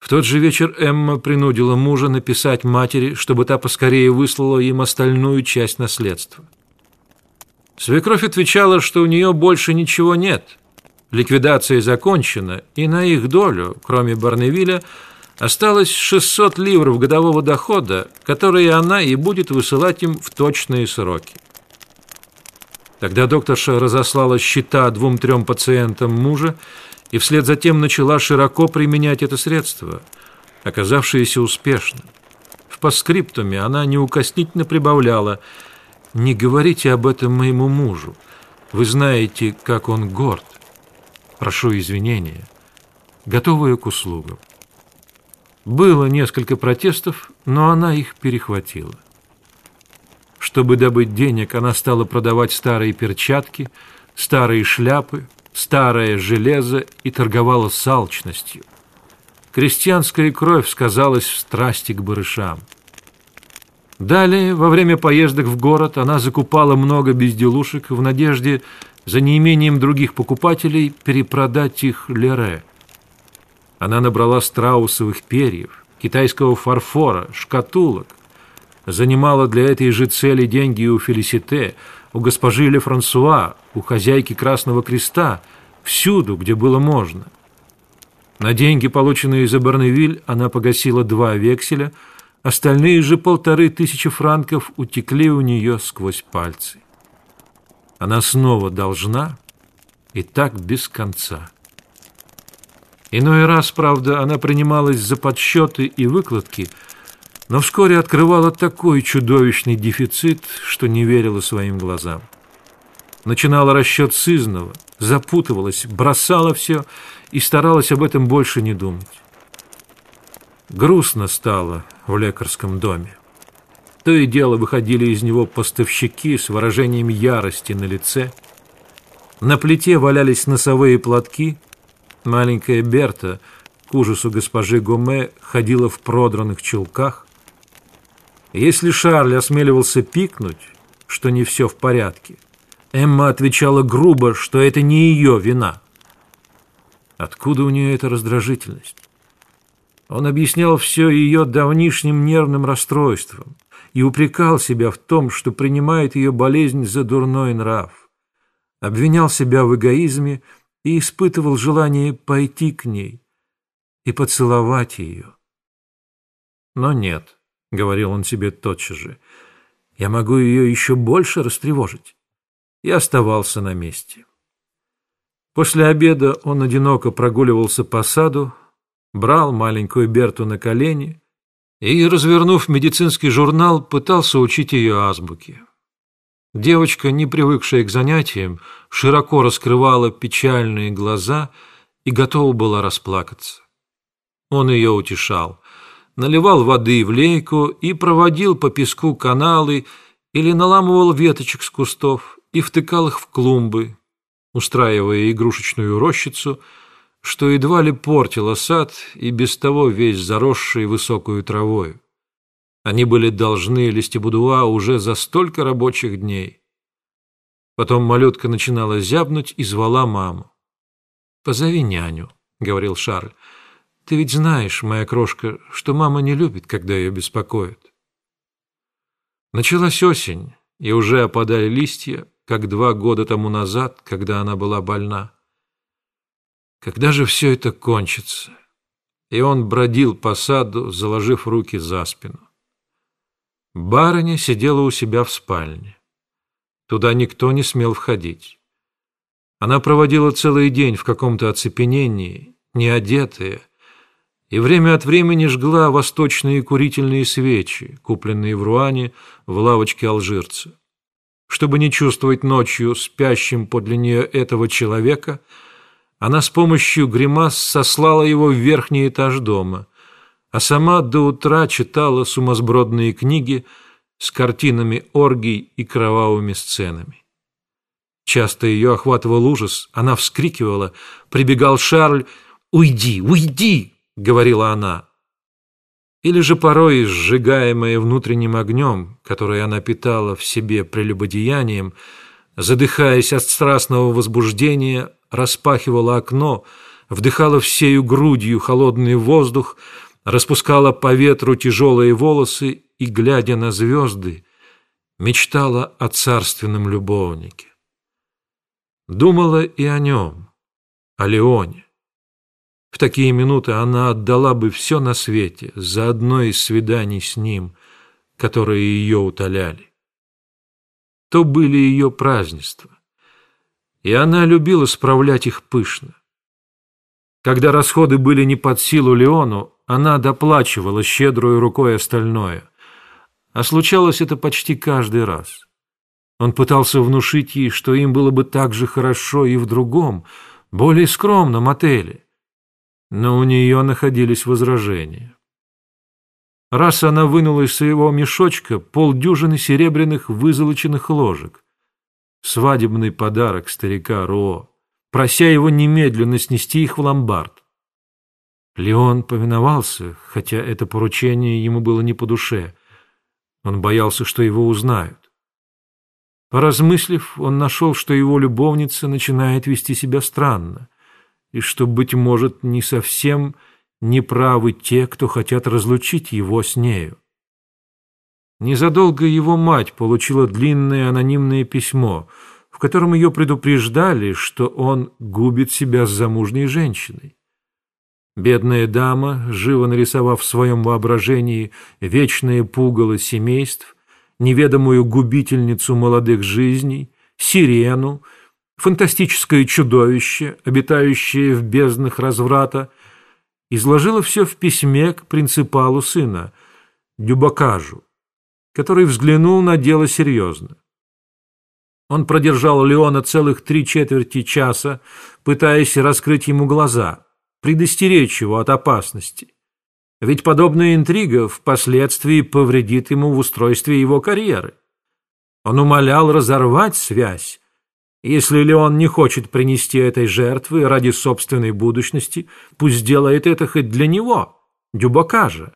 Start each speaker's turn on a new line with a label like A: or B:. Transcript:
A: В тот же вечер Эмма принудила мужа написать матери, чтобы та поскорее выслала им остальную часть наследства. Свекровь отвечала, что у нее больше ничего нет. Ликвидация закончена, и на их долю, кроме Барневиля, осталось 600 ливров годового дохода, которые она и будет высылать им в точные сроки. Тогда докторша разослала счета двум-трем пациентам мужа и вслед за тем начала широко применять это средство, оказавшееся успешным. В постскриптуме она неукоснительно прибавляла «Не говорите об этом моему мужу. Вы знаете, как он горд. Прошу извинения. Готовая к услугам». Было несколько протестов, но она их перехватила. Чтобы добыть денег, она стала продавать старые перчатки, старые шляпы, старое железо и торговала с алчностью. Крестьянская кровь сказалась в страсти к барышам. Далее, во время поездок в город, она закупала много безделушек в надежде за неимением других покупателей перепродать их Лере. Она набрала страусовых перьев, китайского фарфора, шкатулок, занимала для этой же цели деньги у Фелисите, у госпожи Ле Франсуа, у хозяйки Красного Креста, всюду, где было можно. На деньги, полученные за Барневиль, она погасила два векселя, остальные же полторы тысячи франков утекли у нее сквозь пальцы. Она снова должна, и так без конца. Иной раз, правда, она принималась за подсчеты и выкладки – но вскоре открывала такой чудовищный дефицит, что не верила своим глазам. Начинала расчет сызного, запутывалась, бросала все и старалась об этом больше не думать. Грустно стало в лекарском доме. То и дело выходили из него поставщики с выражением ярости на лице. На плите валялись носовые платки. Маленькая Берта, к ужасу госпожи Гоме, ходила в продранных чулках. Если Шарль осмеливался пикнуть, что не все в порядке, Эмма отвечала грубо, что это не ее вина. Откуда у нее эта раздражительность? Он объяснял все ее давнишним нервным расстройством и упрекал себя в том, что принимает ее болезнь за дурной нрав. Обвинял себя в эгоизме и испытывал желание пойти к ней и поцеловать ее. Но нет. — говорил он себе тотчас же, — «я могу ее еще больше растревожить». И оставался на месте. После обеда он одиноко прогуливался по саду, брал маленькую Берту на колени и, развернув медицинский журнал, пытался учить ее азбуке. Девочка, не привыкшая к занятиям, широко раскрывала печальные глаза и готова была расплакаться. Он ее утешал наливал воды в лейку и проводил по песку каналы или наламывал веточек с кустов и втыкал их в клумбы, устраивая игрушечную рощицу, что едва ли портило сад и без того весь заросший высокую травою. Они были должны Лестебудуа уже за столько рабочих дней. Потом малютка начинала зябнуть и звала маму. «Позови няню», — говорил Шарль. Ты ведь знаешь, моя крошка, что мама не любит, когда ее беспокоят. Началась осень, и уже опадали листья, как два года тому назад, когда она была больна. Когда же все это кончится? И он бродил по саду, заложив руки за спину. Барыня сидела у себя в спальне. Туда никто не смел входить. Она проводила целый день в каком-то оцепенении, не одетая, и время от времени жгла восточные курительные свечи, купленные в Руане в лавочке алжирца. Чтобы не чувствовать ночью спящим подле нее этого человека, она с помощью гримас сослала его в верхний этаж дома, а сама до утра читала сумасбродные книги с картинами оргий и кровавыми сценами. Часто ее охватывал ужас, она вскрикивала, прибегал Шарль «Уйди, уйди!» говорила она. Или же порой, сжигаемая внутренним огнем, который она питала в себе прелюбодеянием, задыхаясь от страстного возбуждения, распахивала окно, вдыхала всею грудью холодный воздух, распускала по ветру тяжелые волосы и, глядя на звезды, мечтала о царственном любовнике. Думала и о нем, о Леоне. В такие минуты она отдала бы все на свете за одно из свиданий с ним, которые ее утоляли. То были ее празднества, и она любила справлять их пышно. Когда расходы были не под силу Леону, она доплачивала щедрую рукой остальное. А случалось это почти каждый раз. Он пытался внушить ей, что им было бы так же хорошо и в другом, более скромном отеле. Но у нее находились возражения. Раз она вынула из своего мешочка полдюжины серебряных вызолоченных ложек. Свадебный подарок старика Ро, прося его немедленно снести их в ломбард. Леон повиновался, хотя это поручение ему было не по душе. Он боялся, что его узнают. Поразмыслив, он нашел, что его любовница начинает вести себя странно, и что, быть может, не совсем неправы те, кто хотят разлучить его с нею. Незадолго его мать получила длинное анонимное письмо, в котором ее предупреждали, что он губит себя с замужней женщиной. Бедная дама, живо нарисовав в своем воображении вечное пугало семейств, неведомую губительницу молодых жизней, сирену, фантастическое чудовище, обитающее в безднах разврата, изложила все в письме к принципалу сына, Дюбакажу, который взглянул на дело серьезно. Он продержал Леона целых три четверти часа, пытаясь раскрыть ему глаза – предостеречь его от опасности. Ведь подобная интрига впоследствии повредит ему в устройстве его карьеры. Он умолял разорвать связь. Если Леон не хочет принести этой жертвы ради собственной будущности, пусть сделает это хоть для него, Дюбака же.